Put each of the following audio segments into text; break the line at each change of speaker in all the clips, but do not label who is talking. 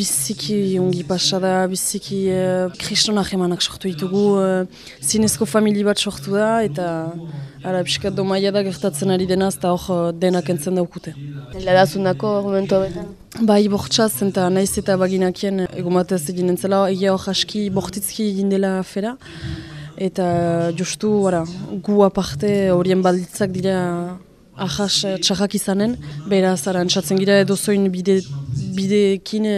biziki ongi pasada, biziki uh, kristonak emanak sortu ditugu, uh, zinezko famili bat sortu da, eta ara, piskat domaia da gertatzen ari denaz, eta hor denak entzen daukute.
Ladazunako argumentu abetan?
Bai, bortxaz, eta naiz eta baginakien egomatez egin entzela, egia hor aski bortitzki egin dela afera, eta justu, ara, gu aparte horien balditzak dira ahas txarrak izanen, beraz, ara, entzatzen gira edo zoin bide, bideekin e,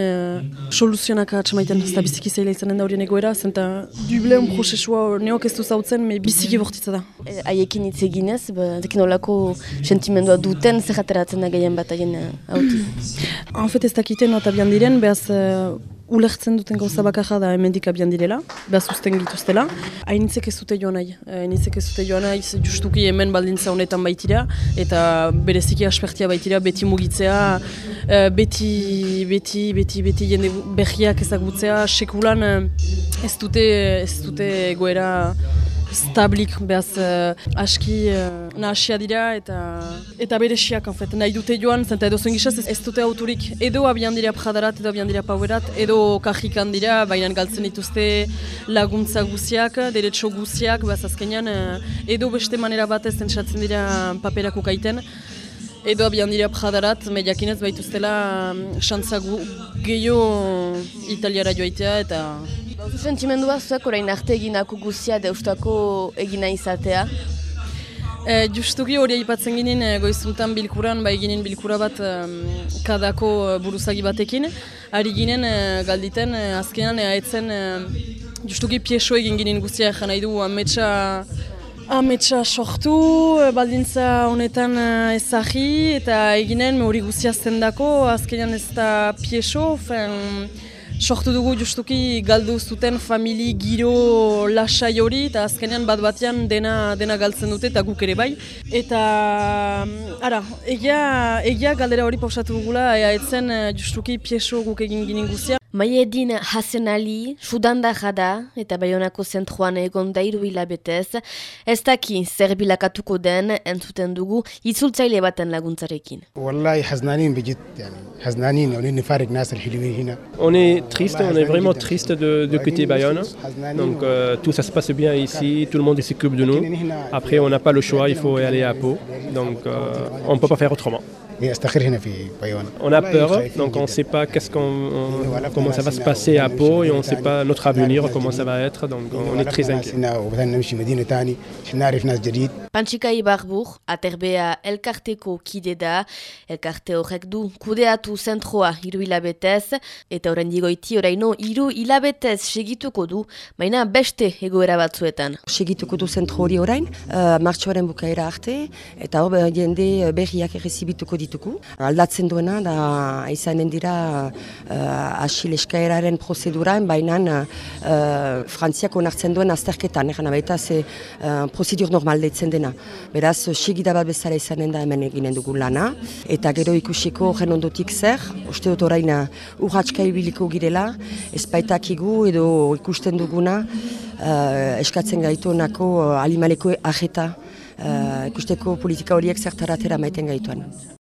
soluzionak atxamaiten ez da biziki zeila izanen da horien egoera, zenta dubleon prozesua neok ez du zautzen, me biziki bortitza da.
Haiekin hitz eginez, dekin olako sentimendua duten zer ateratzen da gehien bat haien hauti?
Hanfet ez dakiten nota bian diren, behaz ulertzen duten gauza bakarra da hemendik abian direla, behaz usten gituztela. Hainitzek ez dute joan nahi, hainitzek ez dute joan nahi, justuki hemen baldintza honetan baitira, eta bereziki aspertia baitira beti mugitzea, beti, beti, beti, beti jende berriak ezagutzea, sekulan ez dute, ez dute goera stablik, behaz uh, aski uh, nahasia dira eta eta beresiak, en fait, nahi dute joan, zenta edo zuen gizaz ez dute autorik. Edo abian dira pradarat, edo abian dira pauerat, edo kajikan dira, baina galtzen dituzte laguntza guziak, deretxo guziak, behaz azkenean, uh, edo beste manera batez entzatzen dira paperako kaiten, Edo abian dira pradarat, mediakinez baituztela xantzagu gehiago italiara joaitea eta
Bauzu sentimendu bat zuek orain arte eginako guzia deustako egina izatea?
E, justuki hori aipatzen ginen e, goizuntan bilkuran, ba eginen bilkura bat kadako e, buruzagi batekin. Ari ginen e, galditen, e, azkenan e, aetzen e, justuki pieso egin ginen guztia egin nahi du ametsa Ametsa sortu, baldintza honetan ezagi eta eginen hori guzia zendako, azkenean ez da pieso, fen, sortu dugu justuki galdu zuten famili giro lasai hori eta azkenean bat batean dena, dena galtzen dute eta guk ere bai. Eta, ara, egia, egia galdera hori pausatu dugula, ea etzen justuki pieso guk egin ginen guzia.
Maiedin Hasen Ali, Sudanda jada eta Bayonako zentruan egon dairu hilabetez, ez daki zer bilakatuko den entzuten dugu itzultzaile baten laguntzarekin.
Wallahi haznanin bejit, yani, haznanin, on nifarik nasr hilwi hina.
On est triste, on est vraiment triste de, de quitter Bayonne. Donc euh, tout ça se passe bien ici, tout le monde s'occupe de nous. Après on n'a pas le choix, il faut aller à Pau. Donc euh, on ne peut pas faire autrement. On a peur, donc on ne sait pas qu'est-ce qu'on, comment ça va se passer à Pau et on ne sait pas notre avenir, comment ça va être, donc on est très inquiet.
Pantsika Ibarbur, aterbea elkarteko kide da, elkarte horrek du kudeatu zentroa hiru hilabetez, eta orain digoiti oraino hiru hilabetez segituko du, baina beste egoera batzuetan.
Segituko du zentro hori orain, uh, martxoaren bukaera arte, eta hor jende berriak errezibituko ditugu. Aldatzen duena, da izanen dira uh, asil eskaeraren prozeduraen, baina uh, frantziak onartzen duen azterketan, egan abaita ze uh, prozedur normal deitzen dena. Beraz, segida bat bezala izanen da hemen eginen dugu lana, eta gero ikusiko gen ondotik zer, uste dut orain urratska ibiliko girela, ez baitakigu edo ikusten duguna, uh, eskatzen gaitu nako uh, alimaleko aheta, uh, ikusteko politika horiek zertaratera maiten gaituan.